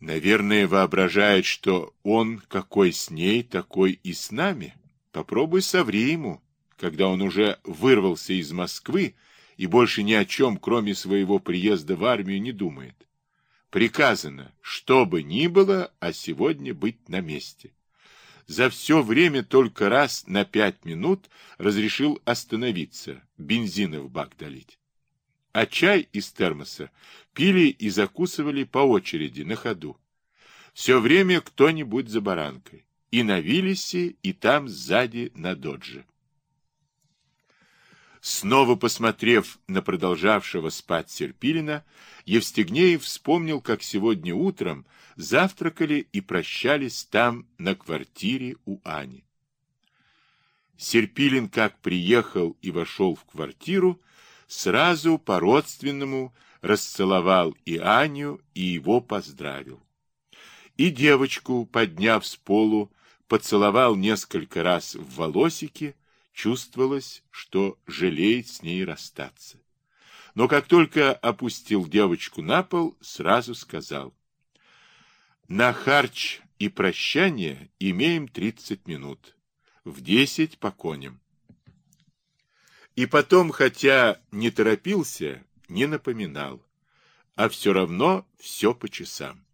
Наверное, воображает, что он какой с ней, такой и с нами. Попробуй соври ему, когда он уже вырвался из Москвы и больше ни о чем, кроме своего приезда в армию, не думает. Приказано, что бы ни было, а сегодня быть на месте. За все время только раз на пять минут разрешил остановиться, бензина в бак долить а чай из термоса пили и закусывали по очереди на ходу. Все время кто-нибудь за баранкой. И на Виллисе, и там сзади на Додже. Снова посмотрев на продолжавшего спать Серпилина, Евстигнеев вспомнил, как сегодня утром завтракали и прощались там на квартире у Ани. Серпилин как приехал и вошел в квартиру, сразу по-родственному расцеловал и Аню, и его поздравил. И девочку, подняв с полу, поцеловал несколько раз в волосики, чувствовалось, что жалеет с ней расстаться. Но как только опустил девочку на пол, сразу сказал, «На харч и прощание имеем тридцать минут. В десять по коням. И потом, хотя не торопился, не напоминал, а все равно все по часам.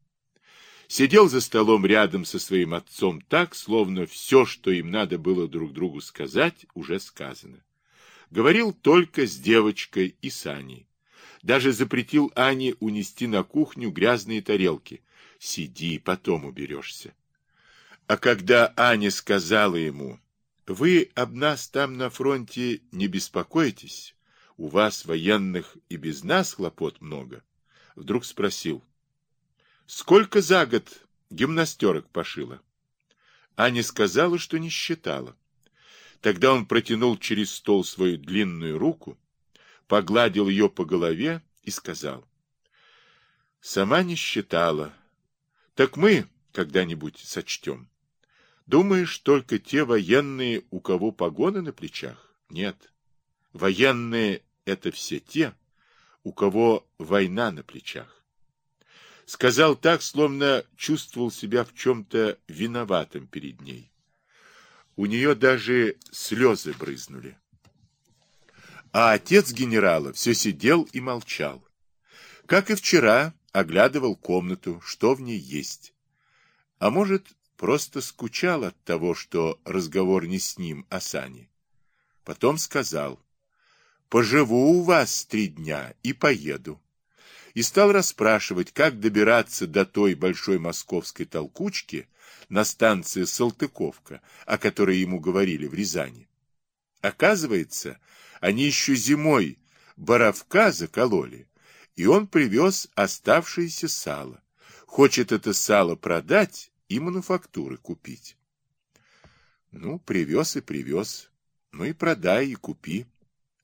Сидел за столом рядом со своим отцом так, словно все, что им надо было друг другу сказать, уже сказано. Говорил только с девочкой и с Аней. Даже запретил Ане унести на кухню грязные тарелки. Сиди, потом уберешься. А когда Аня сказала ему, вы об нас там на фронте не беспокойтесь. У вас, военных, и без нас хлопот много. Вдруг спросил. Сколько за год гимнастерок пошила? Аня сказала, что не считала. Тогда он протянул через стол свою длинную руку, погладил ее по голове и сказал. Сама не считала. Так мы когда-нибудь сочтем. Думаешь, только те военные, у кого погоны на плечах? Нет. Военные — это все те, у кого война на плечах. Сказал так, словно чувствовал себя в чем-то виноватым перед ней. У нее даже слезы брызнули. А отец генерала все сидел и молчал. Как и вчера, оглядывал комнату, что в ней есть. А может, просто скучал от того, что разговор не с ним, а с Аней. Потом сказал, «Поживу у вас три дня и поеду». И стал расспрашивать, как добираться до той большой московской толкучки на станции Салтыковка, о которой ему говорили в Рязани. Оказывается, они еще зимой боровка закололи, и он привез оставшееся сало. Хочет это сало продать и мануфактуры купить. Ну, привез и привез. Ну и продай и купи.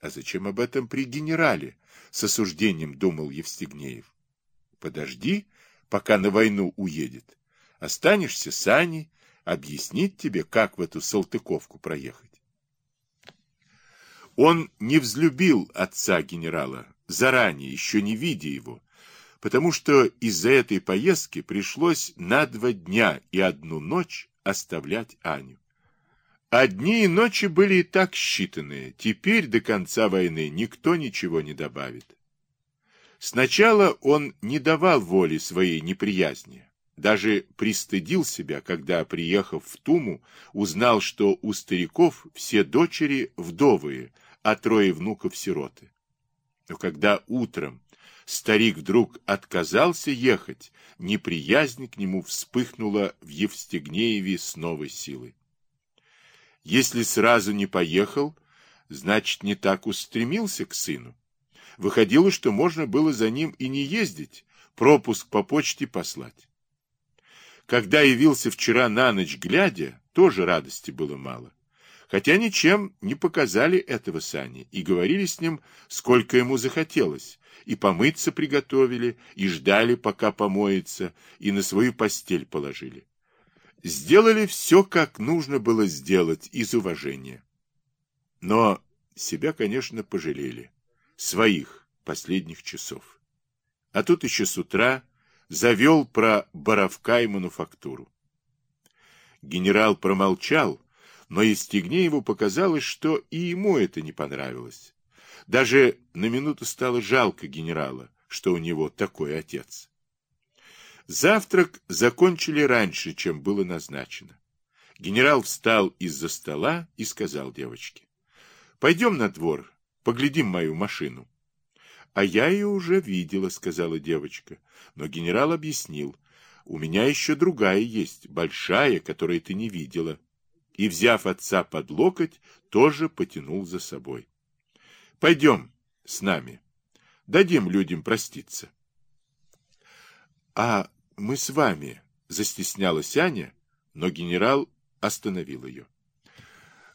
А зачем об этом при генерале? С осуждением думал Евстигнеев. Подожди, пока на войну уедет. Останешься с Аней, объяснить тебе, как в эту Салтыковку проехать. Он не взлюбил отца генерала, заранее, еще не видя его, потому что из-за этой поездки пришлось на два дня и одну ночь оставлять Аню. Одни и ночи были и так считанные, теперь до конца войны никто ничего не добавит. Сначала он не давал воли своей неприязни, даже пристыдил себя, когда, приехав в Туму, узнал, что у стариков все дочери вдовые, а трое внуков сироты. Но когда утром Старик вдруг отказался ехать, неприязнь к нему вспыхнула в Евстигнееве с новой силой. Если сразу не поехал, значит, не так устремился к сыну. Выходило, что можно было за ним и не ездить, пропуск по почте послать. Когда явился вчера на ночь глядя, тоже радости было мало. Хотя ничем не показали этого Сани и говорили с ним, сколько ему захотелось, и помыться приготовили, и ждали, пока помоется, и на свою постель положили. Сделали все, как нужно было сделать, из уважения. Но себя, конечно, пожалели. Своих последних часов. А тут еще с утра завел про Боровка и мануфактуру. Генерал промолчал, но Евстигнееву показалось, что и ему это не понравилось. Даже на минуту стало жалко генерала, что у него такой отец. Завтрак закончили раньше, чем было назначено. Генерал встал из-за стола и сказал девочке. — Пойдем на двор, поглядим мою машину. — А я ее уже видела, — сказала девочка. Но генерал объяснил. — У меня еще другая есть, большая, которую ты не видела. И, взяв отца под локоть, тоже потянул за собой. — Пойдем с нами. Дадим людям проститься. — А мы с вами, — застеснялась Аня, но генерал остановил ее.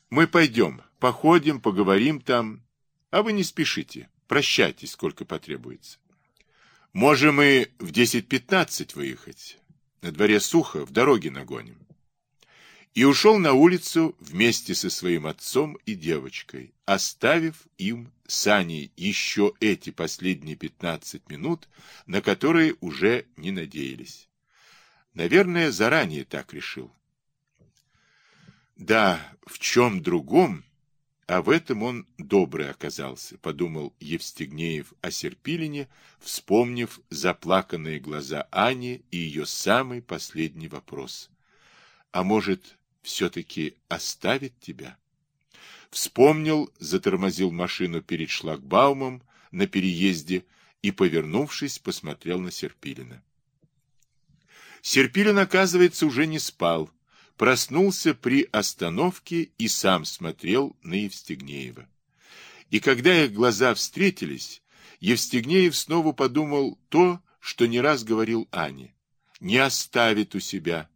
Мы пойдем, походим, поговорим там, а вы не спешите, прощайтесь, сколько потребуется. Можем и в 10-15 выехать. На дворе сухо, в дороге нагоним. И ушел на улицу вместе со своим отцом и девочкой, оставив им с Аней еще эти последние 15 минут, на которые уже не надеялись. Наверное, заранее так решил. Да, в чем другом, а в этом он добрый оказался, подумал Евстигнеев о Серпилине, вспомнив заплаканные глаза Ани и ее самый последний вопрос. А может, все-таки оставит тебя? Вспомнил, затормозил машину перед шлагбаумом на переезде и, повернувшись, посмотрел на Серпилина. Серпилин, оказывается, уже не спал, проснулся при остановке и сам смотрел на Евстигнеева. И когда их глаза встретились, Евстигнеев снова подумал то, что не раз говорил Ане. Не оставит у себя.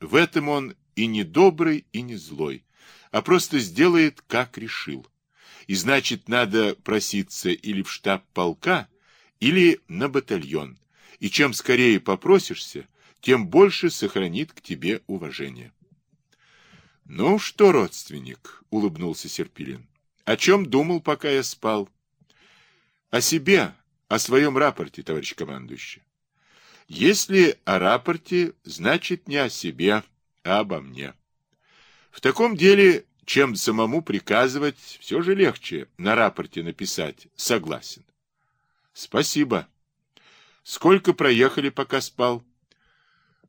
В этом он и не добрый, и не злой, а просто сделает, как решил. И значит, надо проситься или в штаб полка, или на батальон. И чем скорее попросишься, тем больше сохранит к тебе уважение. — Ну что, родственник, — улыбнулся Серпилин, — о чем думал, пока я спал? — О себе, о своем рапорте, товарищ командующий. Если о рапорте, значит не о себе, а обо мне. В таком деле, чем самому приказывать, все же легче на рапорте написать «согласен». Спасибо. Сколько проехали, пока спал?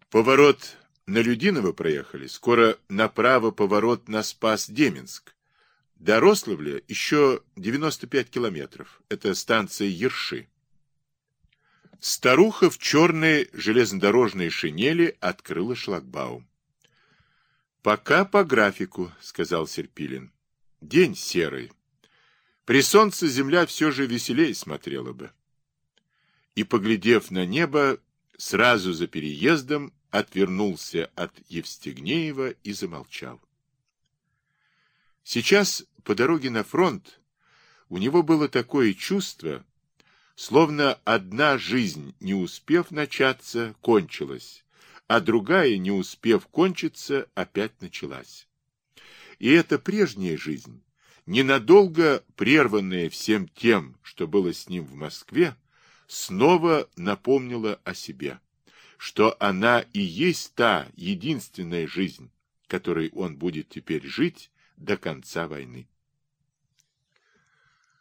Поворот на Людиново проехали, скоро направо поворот на Спас-Деменск. До Рославля еще 95 километров. Это станция Ерши. Старуха в черной железнодорожной шинели открыла шлагбаум. «Пока по графику», — сказал Серпилин. «День серый. При солнце земля все же веселее смотрела бы». И, поглядев на небо, сразу за переездом отвернулся от Евстигнеева и замолчал. Сейчас по дороге на фронт у него было такое чувство, словно одна жизнь, не успев начаться, кончилась, а другая, не успев кончиться, опять началась. И эта прежняя жизнь, ненадолго прерванная всем тем, что было с ним в Москве, снова напомнила о себе что она и есть та единственная жизнь, которой он будет теперь жить до конца войны.